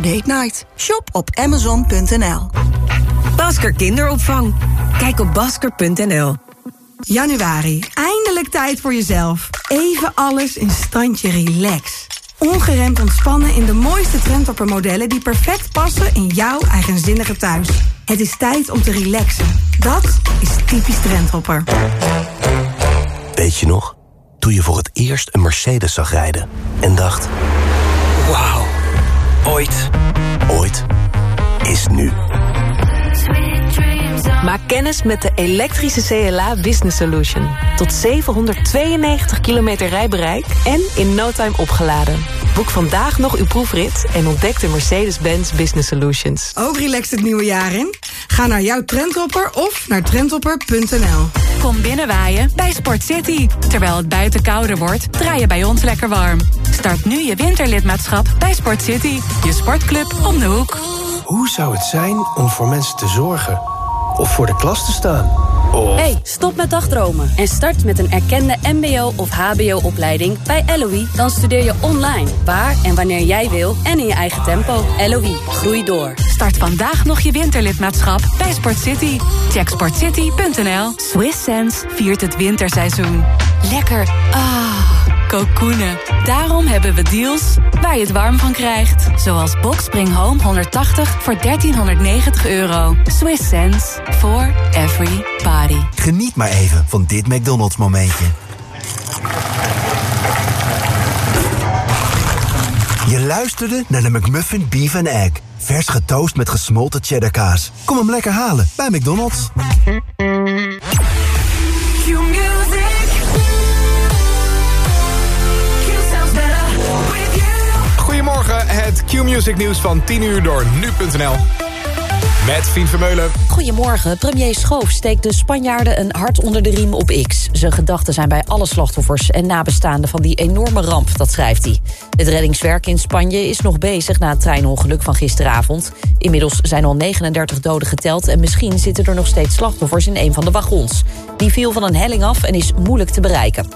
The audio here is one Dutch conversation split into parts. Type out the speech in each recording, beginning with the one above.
date night. Shop op amazon.nl. Basker Kinderopvang. Kijk op basker.nl. Januari, eindelijk tijd voor jezelf. Even alles in standje relax. Ongeremd ontspannen in de mooiste trendtoppermodellen... die perfect passen in jouw eigenzinnige thuis. Het is tijd om te relaxen. Dat is typisch trendhopper. Weet je nog? Toen je voor het eerst een Mercedes zag rijden en dacht... Wauw, ooit, ooit is nu. Maak kennis met de elektrische CLA Business Solution. Tot 792 kilometer rijbereik en in no time opgeladen. Boek vandaag nog uw proefrit en ontdek de Mercedes-Benz Business Solutions. Ook relaxed het nieuwe jaar in? Ga naar jouw trendhopper of naar trendhopper.nl. Kom binnenwaaien bij Sport City. Terwijl het buiten kouder wordt, draai je bij ons lekker warm. Start nu je winterlidmaatschap bij Sport City. Je sportclub om de hoek. Hoe zou het zijn om voor mensen te zorgen? Of voor de klas te staan? Of... Hey, stop met dagdromen en start met een erkende mbo- of hbo-opleiding bij LOE. Dan studeer je online, waar en wanneer jij wil en in je eigen tempo. LOE, groei door. Start vandaag nog je winterlidmaatschap bij Sport City. Check sportcity.nl. Swiss Sense viert het winterseizoen. Lekker. Ah, Daarom hebben we deals waar je het warm van krijgt. Zoals Boxspring Home 180 voor 1390 euro. Swiss sense for every body. Geniet maar even van dit McDonald's momentje. Je luisterde naar de McMuffin Beef and Egg. Vers getoast met gesmolten cheddarkaas. Kom hem lekker halen bij McDonald's. Het Q-Music nieuws van 10 uur door nu.nl. Met Fien Vermeulen. Goedemorgen. Premier Schoof steekt de Spanjaarden een hart onder de riem op X. Zijn gedachten zijn bij alle slachtoffers en nabestaanden van die enorme ramp, dat schrijft hij. Het reddingswerk in Spanje is nog bezig na het treinongeluk van gisteravond. Inmiddels zijn al 39 doden geteld en misschien zitten er nog steeds slachtoffers in een van de wagons. Die viel van een helling af en is moeilijk te bereiken.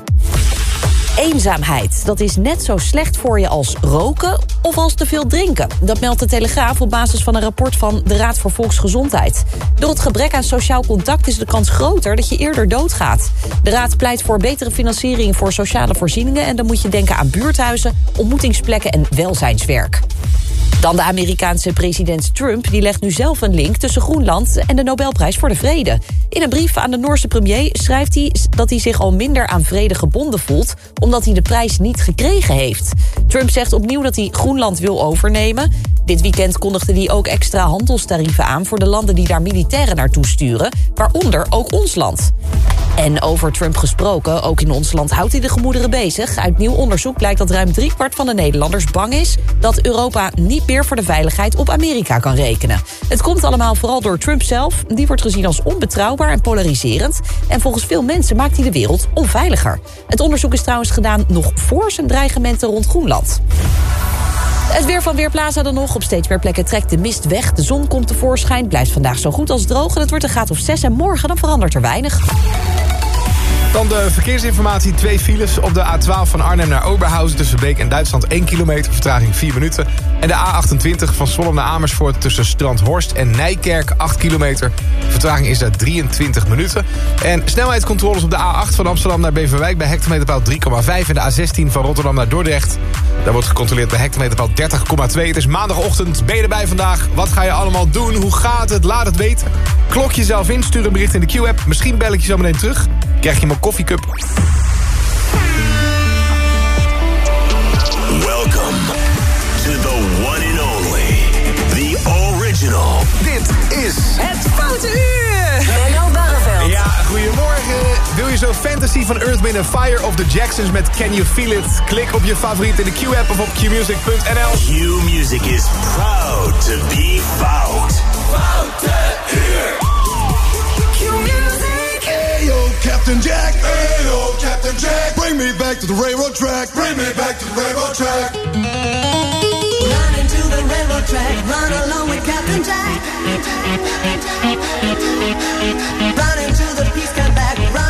Eenzaamheid, dat is net zo slecht voor je als roken of als te veel drinken. Dat meldt de Telegraaf op basis van een rapport van de Raad voor Volksgezondheid. Door het gebrek aan sociaal contact is de kans groter dat je eerder doodgaat. De Raad pleit voor betere financiering voor sociale voorzieningen... en dan moet je denken aan buurthuizen, ontmoetingsplekken en welzijnswerk. Dan de Amerikaanse president Trump. Die legt nu zelf een link tussen Groenland en de Nobelprijs voor de Vrede. In een brief aan de Noorse premier schrijft hij dat hij zich al minder aan vrede gebonden voelt... omdat hij de prijs niet gekregen heeft. Trump zegt opnieuw dat hij Groenland wil overnemen. Dit weekend kondigde hij ook extra handelstarieven aan... voor de landen die daar militairen naartoe sturen, waaronder ook ons land. En over Trump gesproken, ook in ons land houdt hij de gemoederen bezig. Uit nieuw onderzoek blijkt dat ruim driekwart van de Nederlanders bang is... dat Europa niet meer voor de veiligheid op Amerika kan rekenen. Het komt allemaal vooral door Trump zelf. Die wordt gezien als onbetrouwbaar en polariserend. En volgens veel mensen maakt hij de wereld onveiliger. Het onderzoek is trouwens gedaan nog voor zijn dreigementen rond Groenland. Het weer van Weerplaza dan nog. Op steeds meer plekken trekt de mist weg. De zon komt tevoorschijn. Blijft vandaag zo goed als droog. En het wordt een graad of 6. En morgen dan verandert er weinig. Dan de verkeersinformatie. Twee files op de A12 van Arnhem naar Oberhausen... tussen Beek en Duitsland 1 kilometer, vertraging 4 minuten. En de A28 van Zwolle naar Amersfoort... tussen Strandhorst en Nijkerk 8 kilometer. Vertraging is daar 23 minuten. En snelheidscontroles op de A8 van Amsterdam naar Beverwijk... bij hectometerpaal 3,5 en de A16 van Rotterdam naar Dordrecht. Daar wordt gecontroleerd bij hectometerpaal 30,2. Het is maandagochtend, ben je erbij vandaag? Wat ga je allemaal doen? Hoe gaat het? Laat het weten. Klok jezelf in, stuur een bericht in de Q-app. Misschien bel ik je zo meteen terug. Krijg je mijn koffiecup. Welcome to the one and only, the original. Dit is Het Foute Uur. Menno Barreveld. Ja, goedemorgen. Wil je zo fantasy van Earth, Wind Fire of the Jacksons met Can You Feel It? Klik op je favoriet in de Q-app of op qmusic.nl. Q-Music is proud to be fout. Foute Uur. Captain Jack. Ayo, Captain Jack. Bring me back to the railroad track. Bring me back to the railroad track. Run into the railroad track. Run along with Captain Jack. Run into the peace come back. Run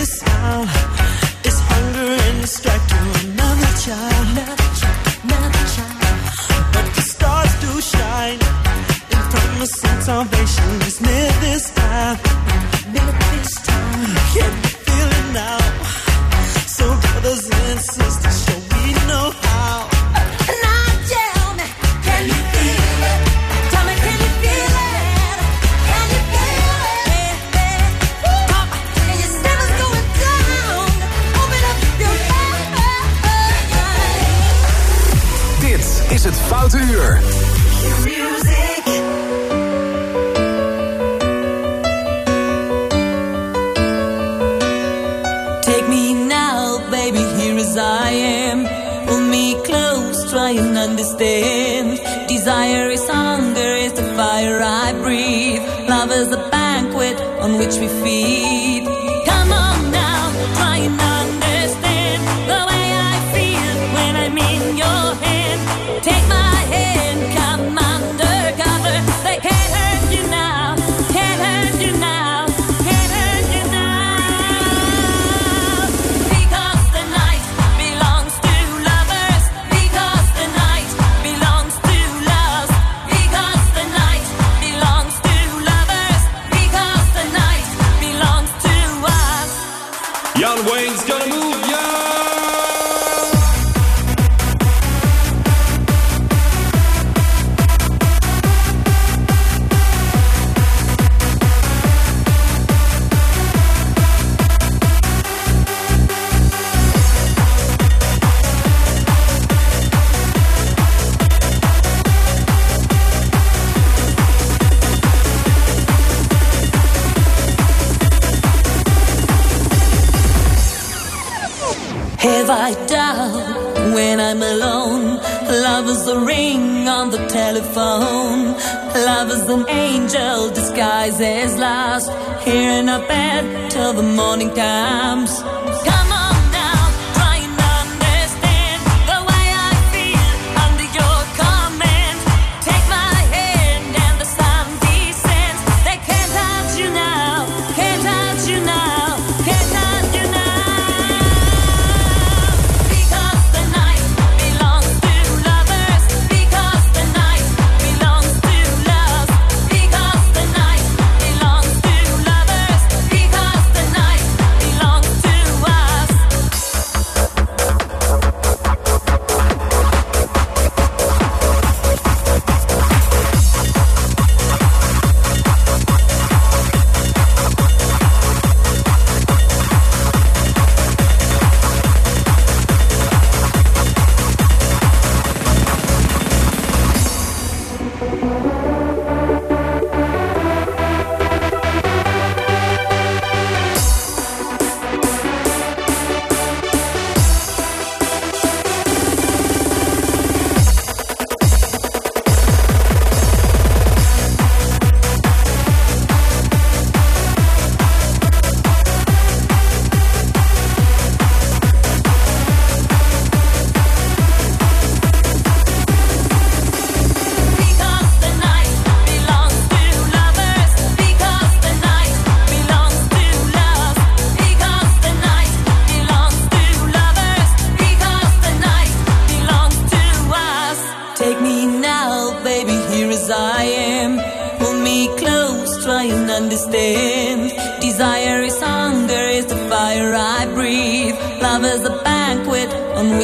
this out. I doubt when I'm alone. Love is a ring on the telephone. Love is an angel disguised as lust. Here in a bed till the morning comes.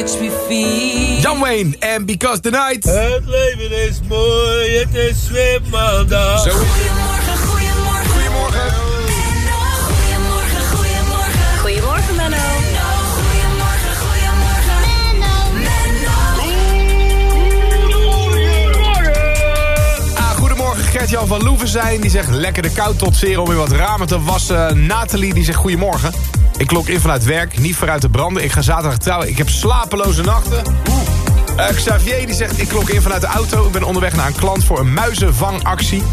Jan Wayne en Because the Night. Het leven is mooi, het is weer maandag. Zo. Goedemorgen, goedemorgen. Goedemorgen. Goedemorgen, goedemorgen. Goedemorgen, Menno. Goedemorgen, goedemorgen. Ah, goedemorgen, Gert-Jan van Loevenzijn. Die zegt lekker de kou tot zeer om weer wat ramen te wassen. Nathalie die zegt goedemorgen. Ik klok in vanuit werk, niet vooruit te branden. Ik ga zaterdag trouwen. Ik heb slapeloze nachten. Eh, Xavier die zegt ik klok in vanuit de auto. Ik ben onderweg naar een klant voor een muizenvangactie.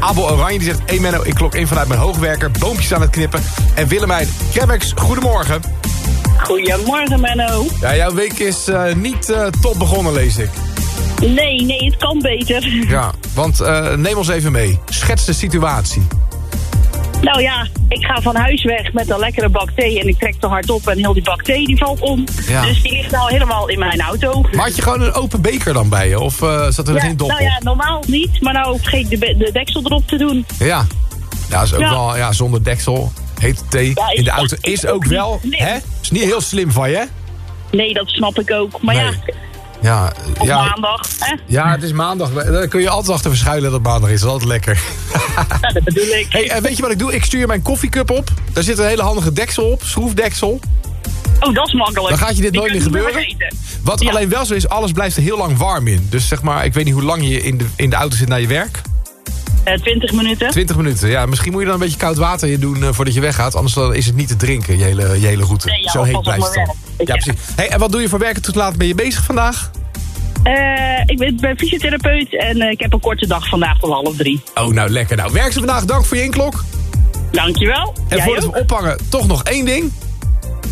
Abel Oranje die zegt hey Menno, ik klok in vanuit mijn hoogwerker. Boompjes aan het knippen. En Willemijn Kemmex, goedemorgen. Goedemorgen, Menno. Ja, jouw week is eh, niet eh, top begonnen, lees ik. Nee, nee, het kan beter. Ja, want neem ons even mee. Schets de situatie. Nou ja, ik ga van huis weg met een lekkere bak thee en ik trek te hard op en heel die bak thee die valt om. Ja. Dus die ligt nou helemaal in mijn auto. Maar had je gewoon een open beker dan bij je? Of eh, zat er ja, geen dop nou ja, normaal niet, maar nou vergeet ik de, deksel erop te doen. Ja. Ja, is ook Ja. wel ja, zonder deksel. Hete thee Ja, in de auto is ook wel... Hè? Is niet heel slim van je, hè? Nee, dat snap ik ook. Maar Nee. ja, Ja, op ja, maandag, hè? ja, het is maandag. Daar kun je altijd achter verschuilen dat het maandag is. Dat is altijd lekker. Ja, dat bedoel ik. Hey, en weet je wat ik doe? Ik stuur mijn koffiecup op. Daar zit een hele handige deksel op. Schroefdeksel. Oh, dat is makkelijk. Dan gaat je dit Die nooit meer gebeuren. Wat Ja. alleen wel zo is, alles blijft er heel lang warm in. Dus zeg maar, ik weet niet hoe lang je in de, in de auto zit naar je werk. Eh, 20 minuten. 20 minuten. Ja, misschien moet je dan een beetje koud water in doen eh, voordat je weggaat. Anders dan is het niet te drinken, je hele, je hele route. Nee, ja, Zo heet blijft het dan. Ja, precies. Hey, en wat doe je voor werk en tot laat ben je bezig vandaag? Eh, ik ben, ben fysiotherapeut en eh, ik heb een korte dag vandaag tot half drie. Oh, nou lekker. Nou, werk ze vandaag. Dank voor je inklok. Dankjewel. En Jij voordat ook. we ophangen, toch nog één ding.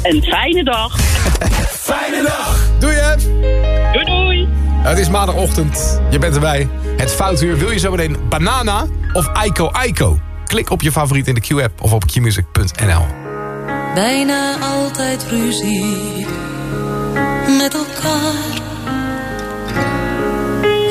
Een fijne dag. Fijne dag. Doei hè. Doei doei. Het is maandagochtend. Je bent erbij. Het foutuur. Wil je zo meteen banana of Aiko Aiko? Klik op je favoriet in de Q-app of op qmusic.nl. Bijna altijd ruzie met elkaar.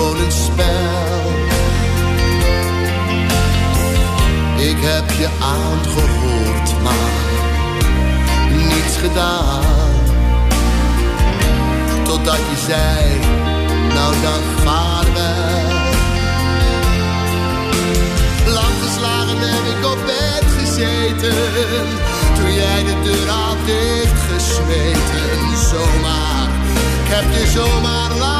Gewoon spel. Ik heb je aangehoord, maar niets gedaan. Totdat je zei, nou dan vaarwel. Lang geslagen heb ik op bed gezeten. Toen jij de deur had dichtgesmeten. Zomaar, ik heb je zomaar laten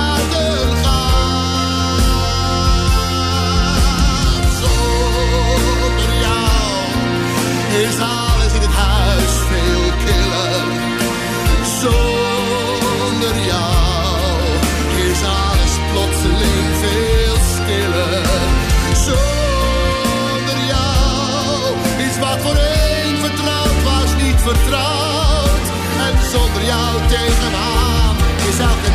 vertrouwd. En zonder jou tegen me aan is elke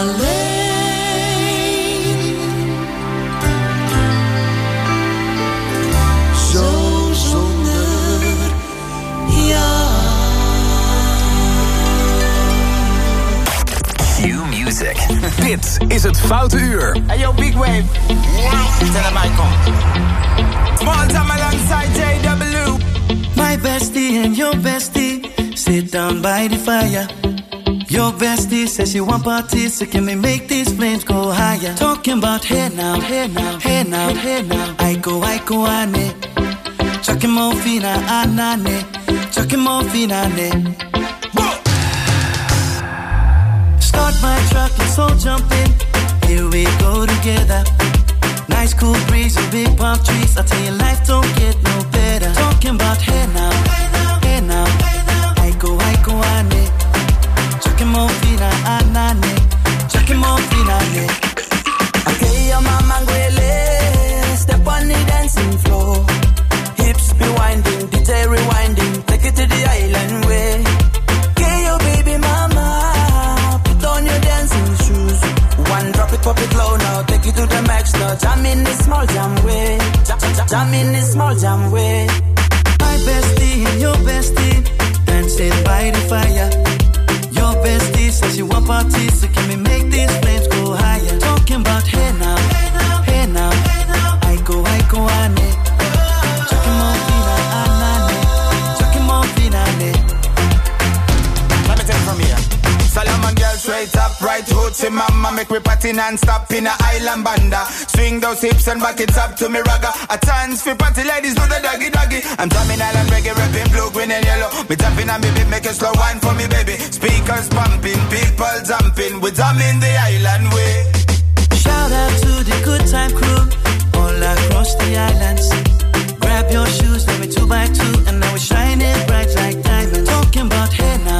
alleen. Zo zonder Music. Dit is het Foute Uur. Hey yo, Big Wave. Tell him I come. Small time alongside JW. My bestie and your bestie sit down by the fire. Your bestie says she want parties, so can we make these flames go higher? Talking about hey now, hey now, hey now, hey now. I go, I go, ane. Chucking more fina, anane. Chucking more fina, ne. Start my truck, let's all jump in. Here we go together. Nice cool breeze and big palm trees. I tell you, life don't get no better. Talking about hey now, hey now, I go, I go, ane. Chucking fina, anane. Ah, Chucking more fina, ne. Okay, your mama ngwele. Step on the dancing floor. Hips be winding, DJ rewinding. Take it to the island way. Okay, your baby mama. Put on your dancing shoes. One drop it, pop it low now. Take it to the max now. Jam in the small jam way. Jam, jam, jam in the small jam way. My bestie and your bestie dancing by the fire. Says you want parties, so can we make these flames go higher? Talking about hey now, mama Make me party non-stop in a island banda. Swing those hips and back it up to me ragga. A chance for party ladies do the doggy doggy. I'm drumming island reggae, rapping blue, green and yellow. Me tapping on me beat, make a slow wine for me baby. Speakers pumping, people jumping. We drumming the island way. Shout out to the good time crew all across the islands. Grab your shoes, let me two by two, and now we're shining bright like diamonds. Talking about hey now,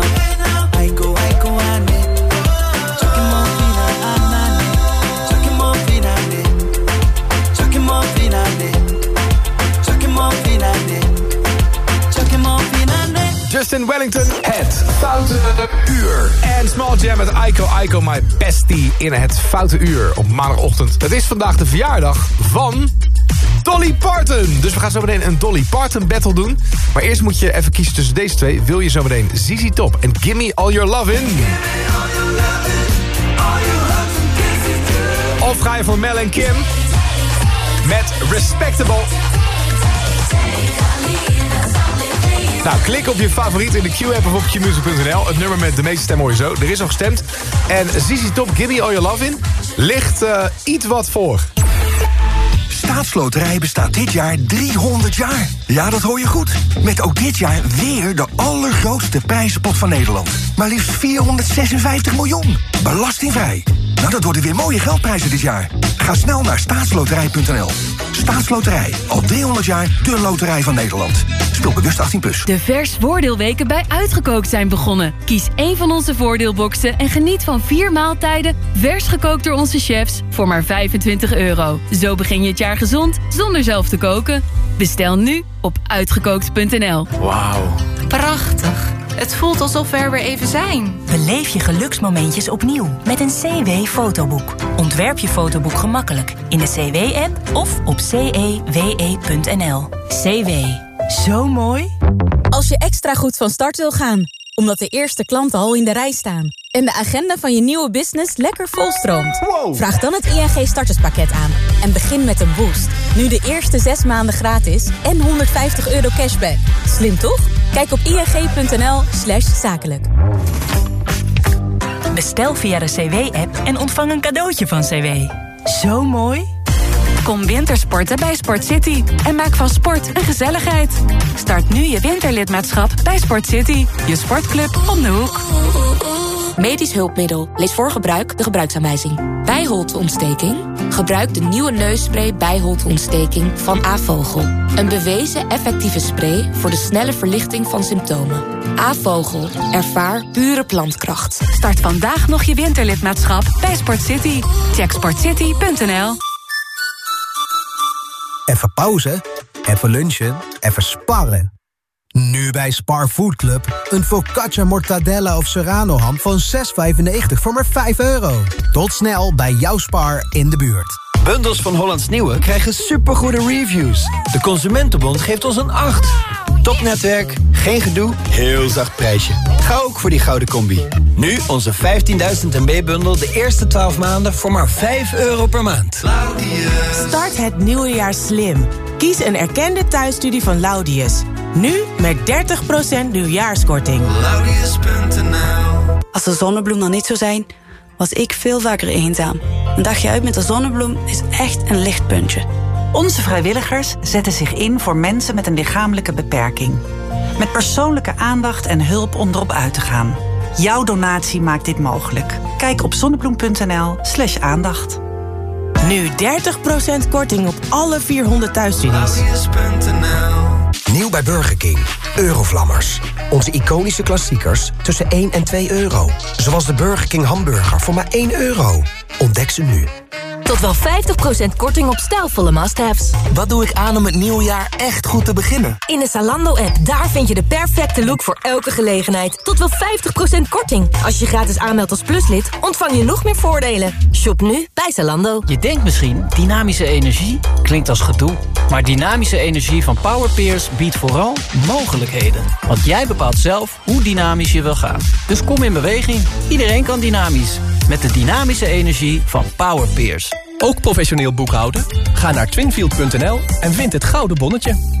I Justin Wellington, het Foute Uur. En Small Jam met Ico Ico My Bestie in het Foute Uur op maandagochtend. Het is vandaag de verjaardag van Dolly Parton. Dus we gaan zo meteen een Dolly Parton battle doen. Maar eerst moet je even kiezen tussen deze twee. Wil je zo meteen ZZ Top en Gimme All Your Love In? Of ga je voor Mel en Kim met Respectable? Nou, klik op je favoriet in de Q-app of op qmusic.nl. Het nummer met de meeste stemmen hoor zo. Er is al gestemd. En ZZ Top, Gimme All Your Love In, ligt eh, iets wat voor. Staatsloterij bestaat dit jaar 300 jaar. Ja, dat hoor je goed. Met ook dit jaar weer de allergrootste prijzenpot van Nederland. Maar liefst 456 miljoen. Belastingvrij. Nou, dat worden weer mooie geldprijzen dit jaar. Ga snel naar staatsloterij.nl. Staatsloterij. Al 300 jaar de loterij van Nederland. Speel bewust 18+. Plus. De vers voordeelweken bij Uitgekookt zijn begonnen. Kies één van onze voordeelboxen en geniet van vier maaltijden... vers gekookt door onze chefs voor maar 25 euro. Zo begin je het jaar gezond zonder zelf te koken. Bestel nu op uitgekookt.nl. Wauw. Prachtig. Het voelt alsof we er weer even zijn. Beleef je geluksmomentjes opnieuw met een CW-fotoboek. Ontwerp je fotoboek gemakkelijk in de CW-app of op cewe.nl. CW. Zo mooi. Als je extra goed van start wil gaan, omdat de eerste klanten al in de rij staan... en de agenda van je nieuwe business lekker volstroomt... vraag dan het ING starterspakket aan en begin met een boost. Nu de eerste zes maanden gratis en 150 euro cashback. Slim toch? Kijk op ing.nl slash zakelijk. Bestel via de CW-app en ontvang een cadeautje van CW. Zo mooi! Kom wintersporten bij Sport City en maak van sport een gezelligheid. Start nu je winterlidmaatschap bij Sport City, je sportclub om de hoek. Medisch hulpmiddel. Lees voor gebruik de gebruiksaanwijzing. Bijholteontsteking? Gebruik de nieuwe neusspray bijholteontsteking van Avogel. Een bewezen effectieve spray voor de snelle verlichting van symptomen. Avogel. Ervaar pure plantkracht. Start vandaag nog je winterlidmaatschap bij Sport City. Check sportcity.nl Even pauze, even lunchen, even sparren. Nu bij Spar Food Club. Een focaccia mortadella of serrano ham van 6,95 voor maar 5 euro. Tot snel bij jouw Spar in de buurt. Bundels van Hollands Nieuwe krijgen supergoede reviews. De Consumentenbond geeft ons een 8. Topnetwerk, geen gedoe, heel zacht prijsje. Ga ook voor die gouden combi. Nu onze 15.000 MB-bundel de eerste 12 maanden voor maar 5 euro per maand. Start het nieuwe jaar slim. Kies een erkende thuisstudie van Laudius. Nu met 30% nieuwjaarskorting. Als de zonnebloem dan niet zou zijn, was ik veel vaker eenzaam. Een dagje uit met de zonnebloem is echt een lichtpuntje. Onze vrijwilligers zetten zich in voor mensen met een lichamelijke beperking. Met persoonlijke aandacht en hulp om erop uit te gaan. Jouw donatie maakt dit mogelijk. Kijk op zonnebloem.nl slash aandacht. Nu 30% korting op alle 400 thuisstudies. Nieuw bij Burger King. Eurovlammers. Onze iconische klassiekers tussen 1 en 2 euro. Zoals de Burger King hamburger voor maar 1 euro. Ontdek ze nu. Tot wel 50% korting op stijlvolle must-haves. Wat doe ik aan om het nieuwe jaar echt goed te beginnen? In de Zalando-app, daar vind je de perfecte look voor elke gelegenheid. Tot wel 50% korting. Als je gratis aanmeldt als pluslid, ontvang je nog meer voordelen. Shop nu bij Zalando. Je denkt misschien, dynamische energie klinkt als gedoe. Maar dynamische energie van Powerpeers biedt vooral mogelijkheden. Want jij bepaalt zelf hoe dynamisch je wil gaan. Dus kom in beweging. Iedereen kan dynamisch. Met de dynamische energie van Powerpeers. Ook professioneel boekhouden? Ga naar twinfield.nl en vind het gouden bonnetje.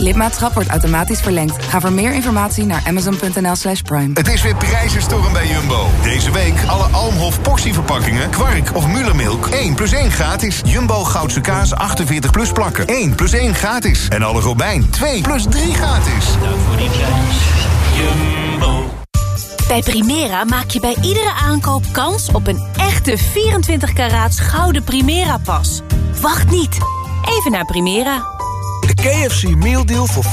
Lidmaatschap wordt automatisch verlengd. Ga voor meer informatie naar amazon.nl slash prime. Het is weer prijzenstorm bij Jumbo. Deze week alle Almhof portieverpakkingen, kwark of Mullermilk. 1 plus 1 gratis. Jumbo Goudse kaas 48 plus plakken. 1 plus 1 gratis. En alle Robijn 2 plus 3 gratis. Dank voor die prijs. Jumbo. Bij Primera maak je bij iedere aankoop kans op een echte 24 karaats gouden Primera-pas. Wacht niet. Even naar Primera. De KFC Meal Deal voor 4,99.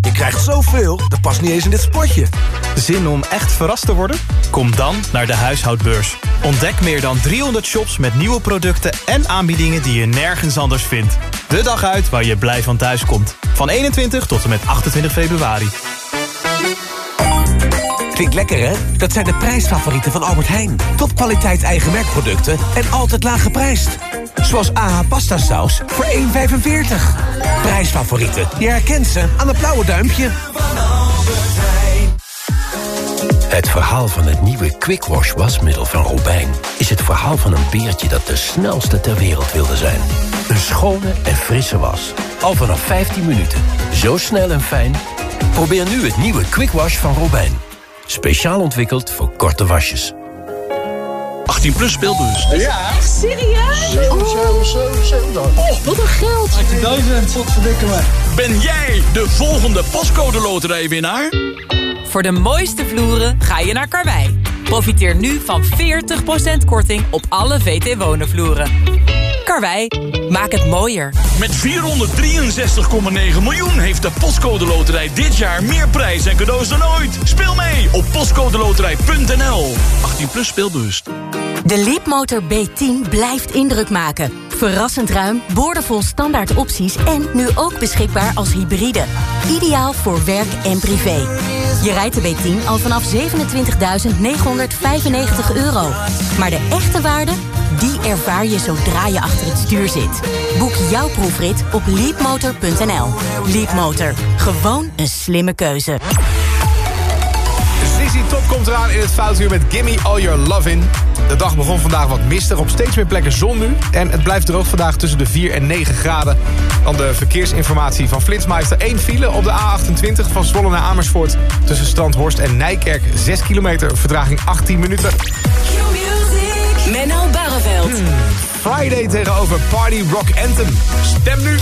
Je krijgt zoveel, dat past niet eens in dit spotje. Zin om echt verrast te worden? Kom dan naar de huishoudbeurs. Ontdek meer dan 300 shops met nieuwe producten en aanbiedingen die je nergens anders vindt. De dag uit waar je blij van thuis komt. Van 21 tot en met 28 februari. Klinkt lekker, hè? Dat zijn de prijsfavorieten van Albert Heijn. Topkwaliteit eigen merkproducten en altijd laag geprijsd. Zoals AH pasta saus voor 1,45. Prijsfavorieten. Je herkent ze aan het blauwe duimpje. Het verhaal van het nieuwe Quick Wash wasmiddel van Robijn... is het verhaal van een beertje dat de snelste ter wereld wilde zijn. Een schone en frisse was. Al vanaf 15 minuten. Zo snel en fijn. Probeer nu het nieuwe Quick Wash van Robijn. Speciaal ontwikkeld voor korte wasjes. 18 plus speelbus. Ja. Echt serieus? Oh. oh, wat een geld. 18.000. Wat verdikken me. Ben jij de volgende postcode loterijwinnaar? Voor de mooiste vloeren ga je naar Karwei. Profiteer nu van 40% korting op alle VT Wonen vloeren. Karwei, maak het mooier. Met 463,9 miljoen heeft de Postcode Loterij dit jaar meer prijs en cadeaus dan ooit. Speel mee op postcodeloterij.nl. 18 plus speelbewust. De Leapmotor B10 blijft indruk maken. Verrassend ruim, boordevol standaard opties en nu ook beschikbaar als hybride. Ideaal voor werk en privé. Je rijdt de B10 al vanaf 27.995 euro. Maar de echte waarde, die ervaar je zodra je achter het stuur zit. Boek jouw proefrit op leapmotor.nl. Leapmotor, gewoon een slimme keuze. Sissy Top komt eraan in het foutuur met Gimme All Your Love In. De dag begon vandaag wat mistig, op steeds meer plekken zon nu. En het blijft droog vandaag tussen de 4 en 9 graden. Dan de verkeersinformatie van Flitsmeister. 1 file op de A28 van Zwolle naar Amersfoort. Tussen Standhorst en Nijkerk. 6 kilometer, verdraging 18 minuten. Hmm, Friday tegenover Party Rock Anthem. Stem nu.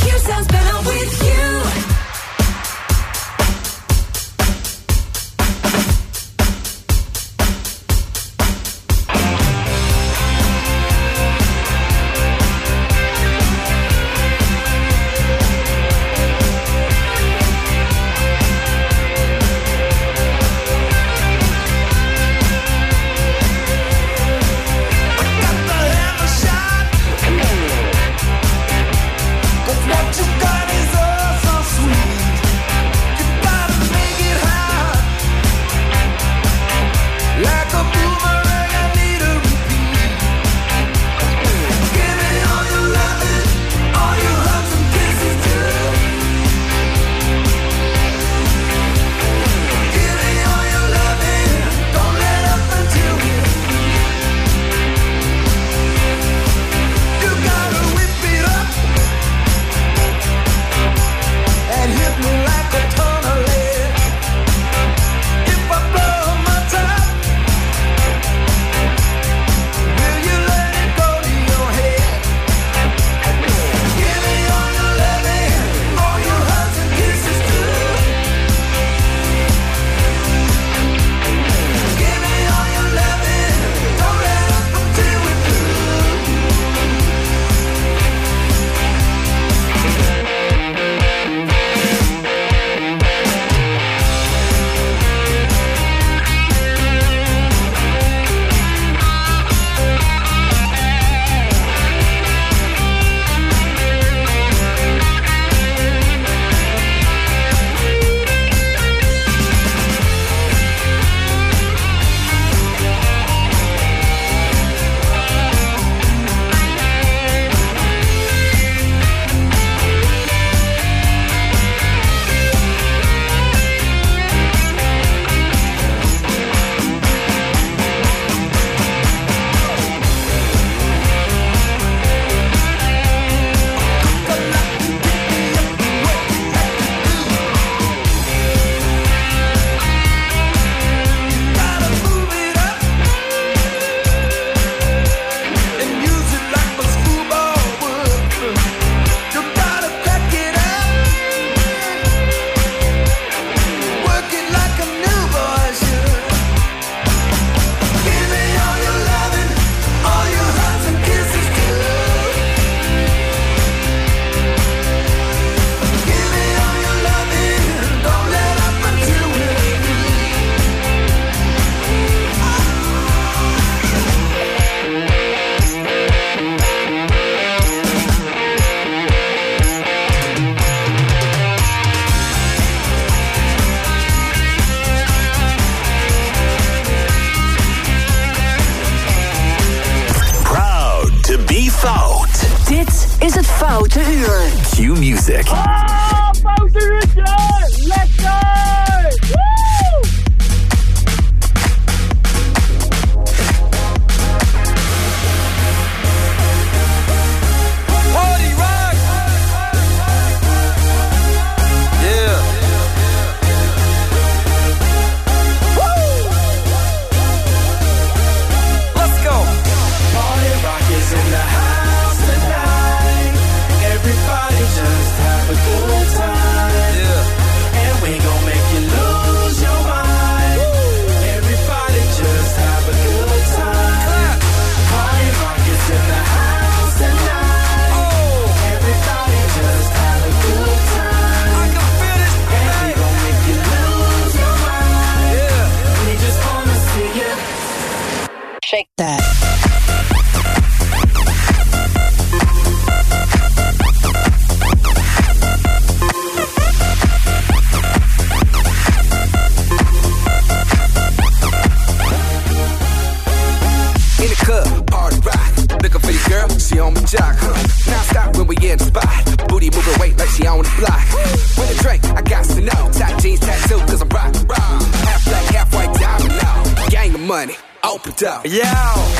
out. Yeah.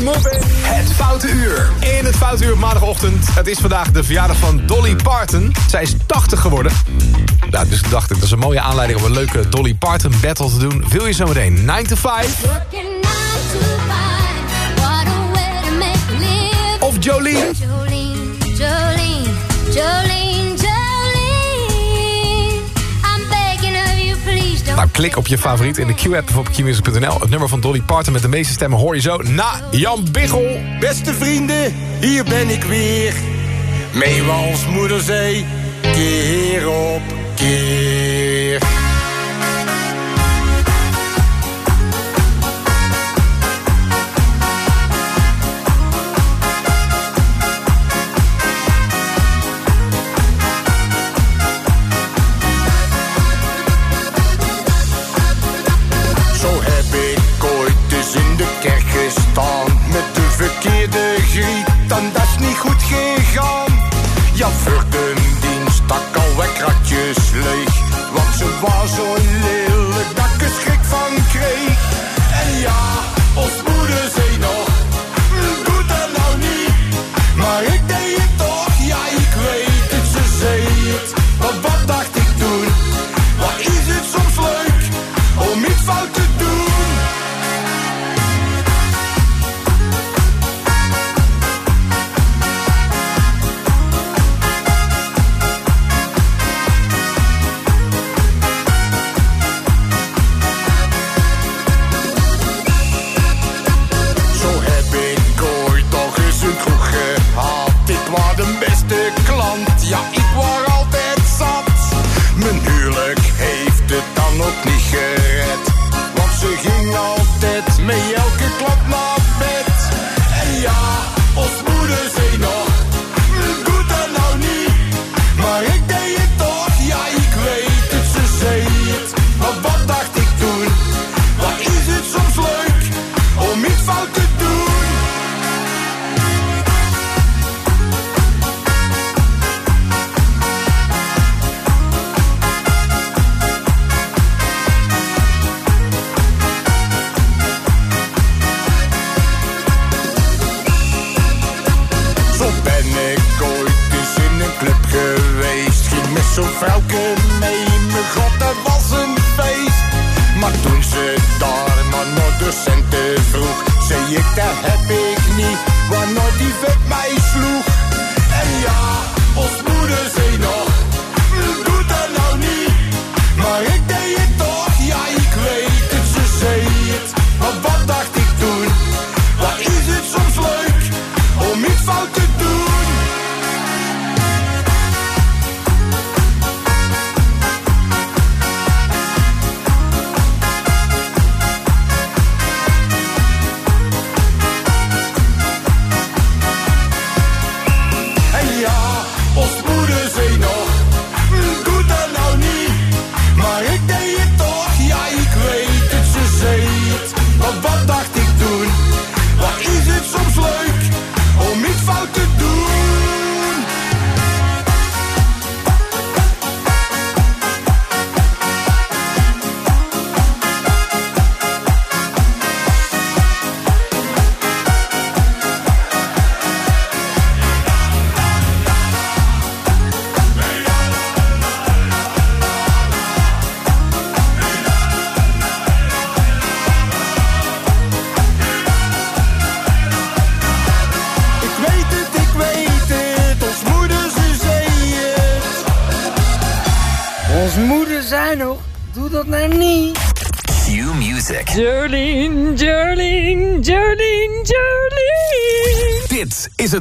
moving. Het Foute Uur. In het Foute Uur op maandagochtend. Het is vandaag de verjaardag van Dolly Parton. Zij is 80 geworden. Nou, dus dacht ik, dat is een mooie aanleiding om een leuke Dolly Parton battle te doen. Wil je zo meteen 9 to 5? Of Jolene? Jolene, Jolene, Jolene. Nou, klik op je favoriet in de Q-app op qmusic.nl. Het nummer van Dolly Parton met de meeste stemmen hoor je zo na Jan Biggel. Beste vrienden, hier ben ik weer. Mee als moeder zei, keer op keer.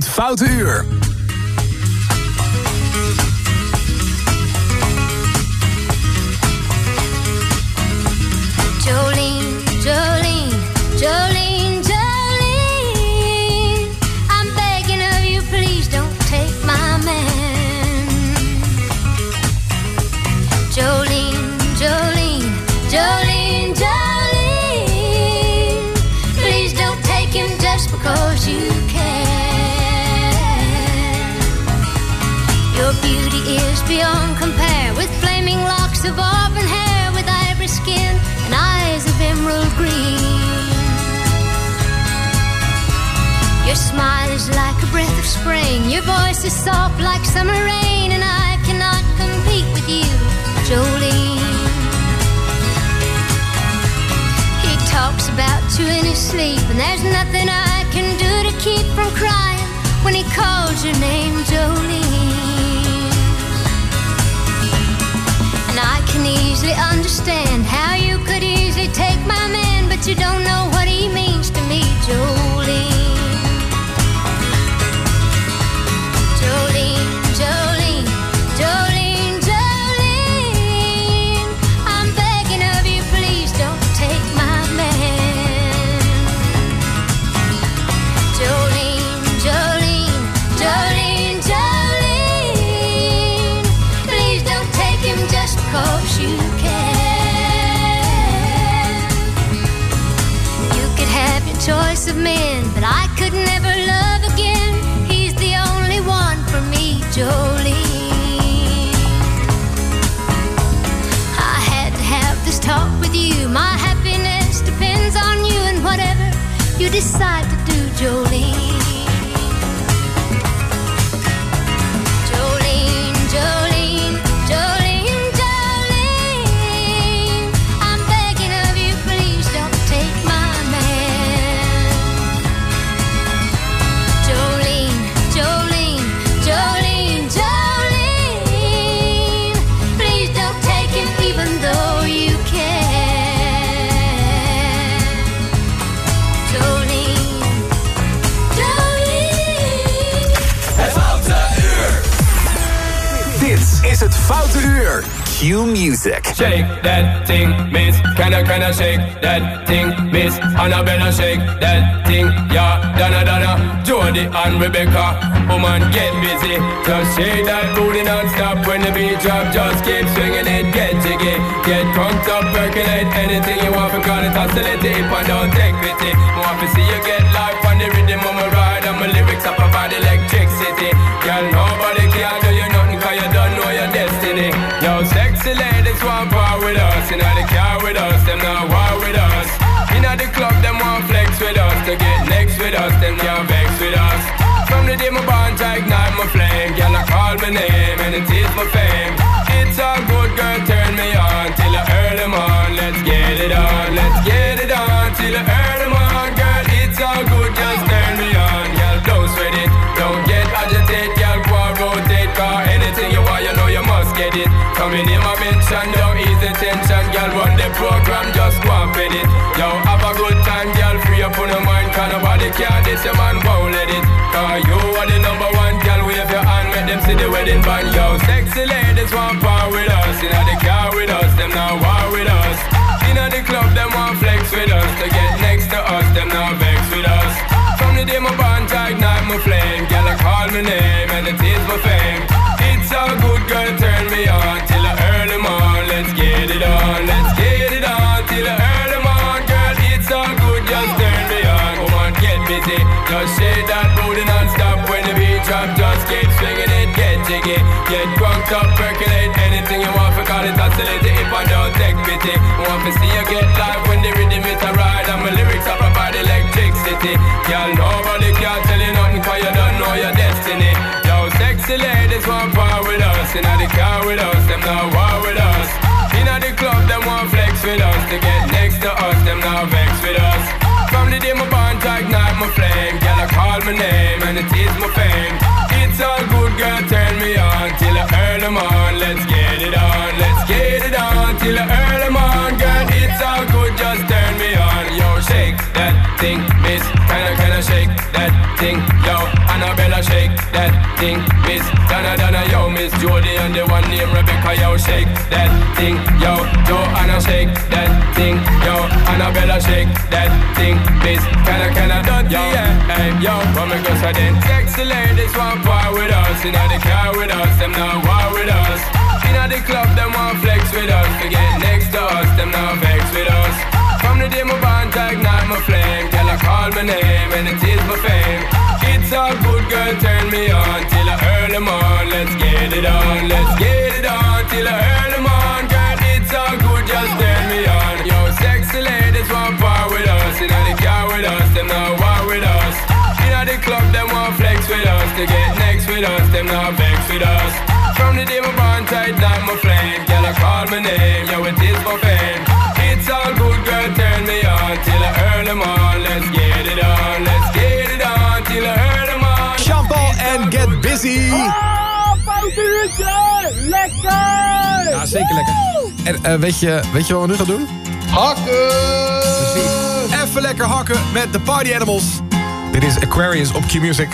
het Foute Uur. You in his sleep, and there's nothing I can do to keep from crying when he calls your name, Jolene. And I can easily understand how you could easily take my man, but you don't know what he means to me, Jolene. Jolene, Jolene, Jolene, you decide to do, Jolene. Foute Uur. Q Music. Shake that thing, miss. Can I, can I shake that thing, miss? Annabella, shake that thing, yeah. Donna, Donna, Jody and Rebecca. Woman, get busy. Just shake that booty non-stop when the beat drop. Just keep swinging it, get jiggy. Get drunk up, percolate anything you want. Because it's oscillate if I don't take pity. Want to see you get life on the rhythm of my ride. And my lyrics up about electricity. Girl, nobody with us, them can't vex with us. From the day my bond, I ignite my flame. Girl, I call my name and it is my fame. It's all good, girl, turn me on till I earn them on. Let's get it on, let's get it on till I earn them on. Girl, it's all good, just turn me on. Girl, don't sweat it, don't get agitated. Girl, go and rotate, car anything you want, you know you must get it. Coming in my mention, don't ease the tension. Girl, run the program, just go and fit it. Care, this your man won't let it. Cause you are the number one, girl, wave your hand, make them see the wedding band. Yo, sexy ladies want part with us. You the car with us, them now war with us. You the club, them want flex with us. To get next to us, them now vex with us. From the day my bond, I ignite my flame. Girl, I call my name and it is my fame. It's all good, girl, turn me on Just shake that booty non-stop when the beat drop. Just keep swinging it, get jiggy. Get drunk up, percolate anything you want. For call it oscillate if I don't take pity. Want to see you get live when the rhythm it a ride. And my lyrics are provide electricity. Girl, nobody can tell you nothing cause you don't know your destiny. Yo, sexy ladies want part with us. In the car with us, them now war with us. My name and it is my fame. It's all good, girl, turn me on till I earn them on. Let's get it on, let's get it on till I earn them on. Girl, it's all good, just turn me on. Yo, shake that thing, miss. Kinda, kinda shake that thing. Yo, Annabella, shake thing, miss. Donna, Donna, yo, miss Jody and the one named Rebecca, yo, shake that thing. Yo, Joanna, shake that thing. Yo, Annabella, shake that thing, miss. Kinda, kinda, dirty, yeah. Hey, yo, me go say then? Sexy ladies want part with us. In the car with us, them now war with us. In the club, them want flex with us. To get next to us, them now vex with us. From the day my bond, I ignite my flame. Girl, I call my name and it is my fame. It's all good, girl, turn me on till I earn them on. Let's get it on, let's get it on till I earn them on. Girl, it's all good, just turn me on. Yo, sexy ladies want part with us. In the car with us, them now war with us. In the club, them want flex with us, to get next with us, them not vex with us. From the day my bond tight like my flame, girl I call my name, yo it is for fame. All good, girl, turn me on till I earn them on. Let's get it on, let's get it on till I earn them on. Paul en Get Busy. Lekker! Ja, zeker lekker. En eh, weet, je, weet je wat we nu gaan doen? Hakken! Even lekker hakken met de Party Animals. Dit is Aquarius op Q-Music.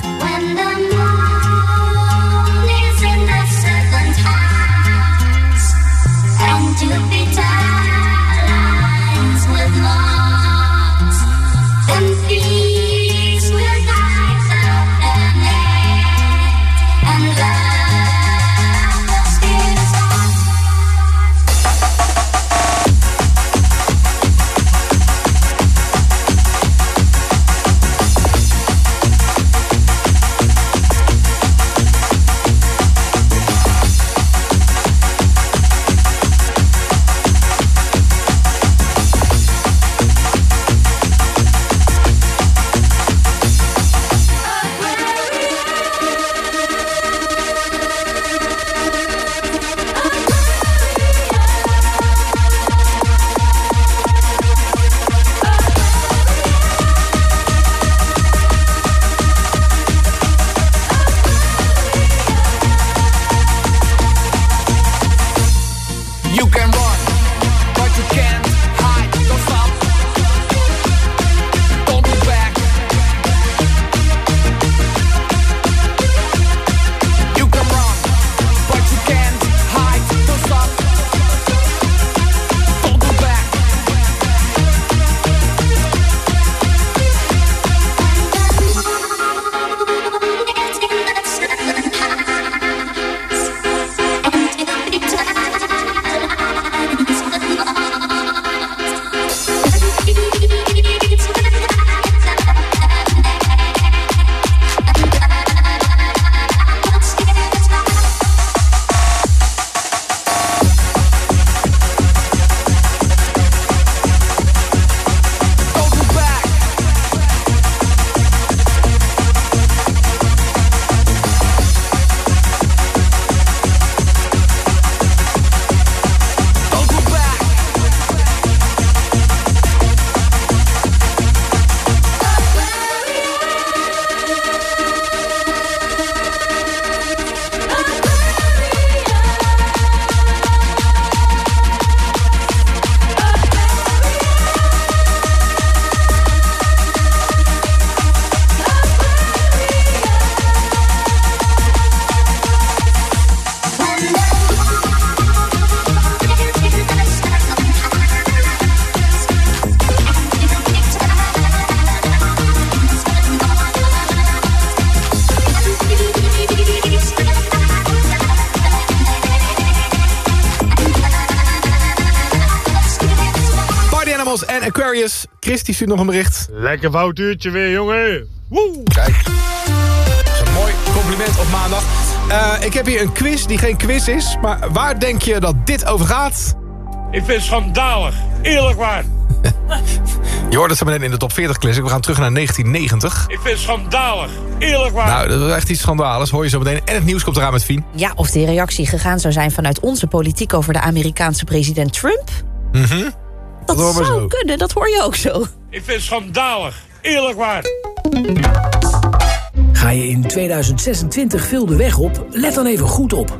Christy stuurt nog een bericht. Lekker foutuurtje weer, jongen. Woe! Kijk. Dat is een mooi compliment op maandag. Eh, ik heb hier een quiz die geen quiz is. Maar waar denk je dat dit over gaat? Ik vind het schandalig. Eerlijk waar. Je hoort het zo meteen in de top 40 classic. We gaan terug naar 1990. Ik vind het schandalig. Eerlijk waar. Nou, dat is echt iets schandaligs. Hoor je zo meteen. En het nieuws komt eraan met Fien. Ja, of de reactie gegaan zou zijn vanuit onze politiek over de Amerikaanse president Trump. Mhm. Dat zou zo. kunnen, dat hoor je ook zo. Ik vind het schandalig. Eerlijk waar. Ga je in 2026 veel de weg op? Let dan even goed op.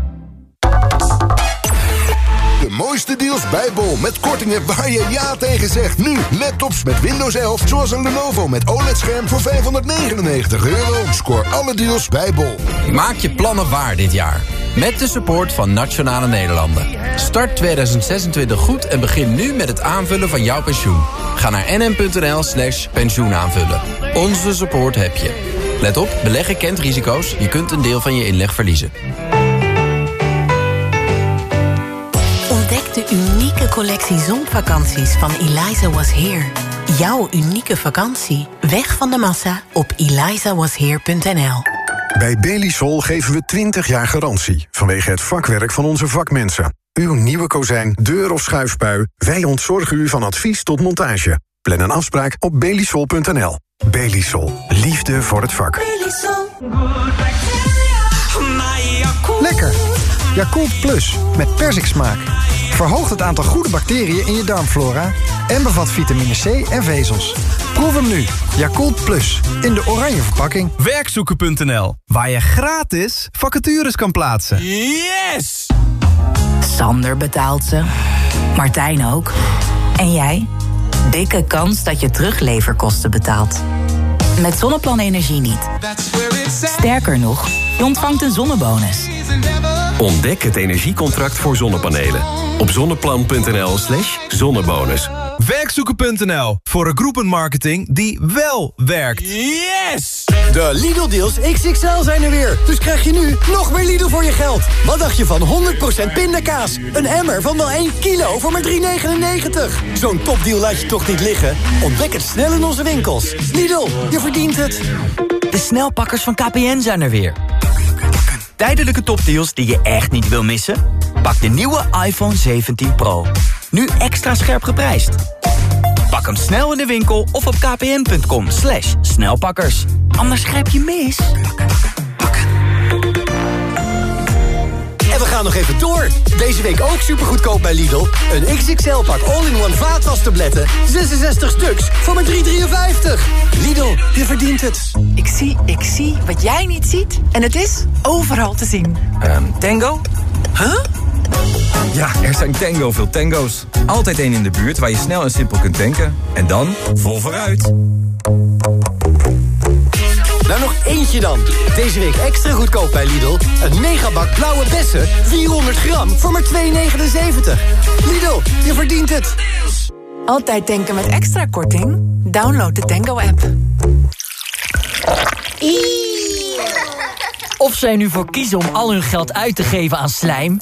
Mooiste deals bij Bol met kortingen waar je ja tegen zegt. Nu laptops met Windows 11, zoals een Lenovo met OLED-scherm voor 599 euro. Scoor alle deals bij Bol. Maak je plannen waar dit jaar. Met de support van Nationale Nederlanden. Start 2026 goed en begin nu met het aanvullen van jouw pensioen. Ga naar nm.nl slash pensioenaanvullen. Onze support heb je. Let op, beleggen kent risico's. Je kunt een deel van je inleg verliezen. Ontdek de unieke collectie zonvakanties van Eliza Was Here. Jouw unieke vakantie. Weg van de massa op elizawasheer.nl Bij Belisol geven we 20 jaar garantie vanwege het vakwerk van onze vakmensen. Uw nieuwe kozijn, deur of schuifpui, wij ontzorgen u van advies tot montage. Plan een afspraak op belisol.nl. Belisol, liefde voor het vak. Lekker. Yakult Plus met persiksmaak. Verhoogt het aantal goede bacteriën in je darmflora... en bevat vitamine C en vezels. Proef hem nu. Yakult Plus. In de oranje verpakking. Werkzoeken.nl, waar je gratis vacatures kan plaatsen. Yes! Sander betaalt ze. Martijn ook. En jij? Dikke kans dat je terugleverkosten betaalt. Met Zonneplan Energie niet. Sterker nog, je ontvangt een zonnebonus. Ontdek het energiecontract voor zonnepanelen. Op zonneplan.nl slash zonnebonus. Werkzoeken.nl, voor een groepenmarketing die wel werkt. Yes! De Lidl-deals XXL zijn er weer. Dus krijg je nu nog meer Lidl voor je geld. Wat dacht je van 100% pindakaas? Een emmer van wel 1 kilo voor maar 3,99. Zo'n topdeal laat je toch niet liggen? Ontdek het snel in onze winkels. Lidl, je verdient het. De snelpakkers van KPN zijn er weer. Tijdelijke topdeals die je echt niet wil missen? Pak de nieuwe iPhone 17 Pro. Nu extra scherp geprijsd. Pak hem snel in de winkel of op kpn.com snelpakkers. Anders grijp je mis. Gaan nog even door. Deze week ook supergoedkoop bij Lidl. Een XXL-pak all-in-one vaatwastabletten. 66 stuks voor maar 3,53. Lidl, je verdient het. Ik zie, ik zie wat jij niet ziet. En het is overal te zien. Ehm, tango? Huh? Ja, er zijn tango veel tango's. Altijd één in de buurt waar je snel en simpel kunt tanken. En dan vol vooruit. Nou, nog eentje dan. Deze week extra goedkoop bij Lidl. Een megabak blauwe bessen, 400 gram, voor maar 2,79. Lidl, je verdient het. Altijd denken met extra korting? Download de Tango-app. Of zij nu voor kiezen om al hun geld uit te geven aan slijm...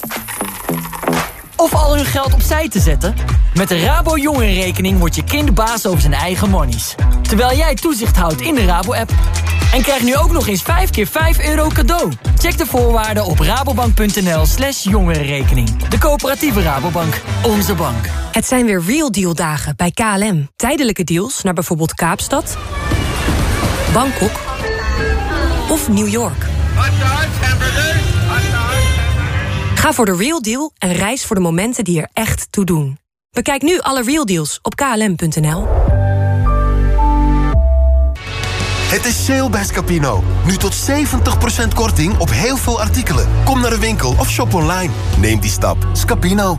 of al hun geld opzij te zetten... met de Rabo Jongerenrekening wordt je kind baas over zijn eigen monies. Terwijl jij toezicht houdt in de Rabo-app. En krijg nu ook nog eens 5 keer 5 euro cadeau. Check de voorwaarden op rabobank.nl slash jongerenrekening. De coöperatieve Rabobank. Onze bank. Het zijn weer Real Deal dagen bij KLM. Tijdelijke deals naar bijvoorbeeld Kaapstad, Bangkok of New York. Ga voor de Real Deal en reis voor de momenten die er echt toe doen. Bekijk nu alle Real Deals op klm.nl. Het is sale bij Scapino. Nu tot 70% korting op heel veel artikelen. Kom naar de winkel of shop online. Neem die stap. Scapino.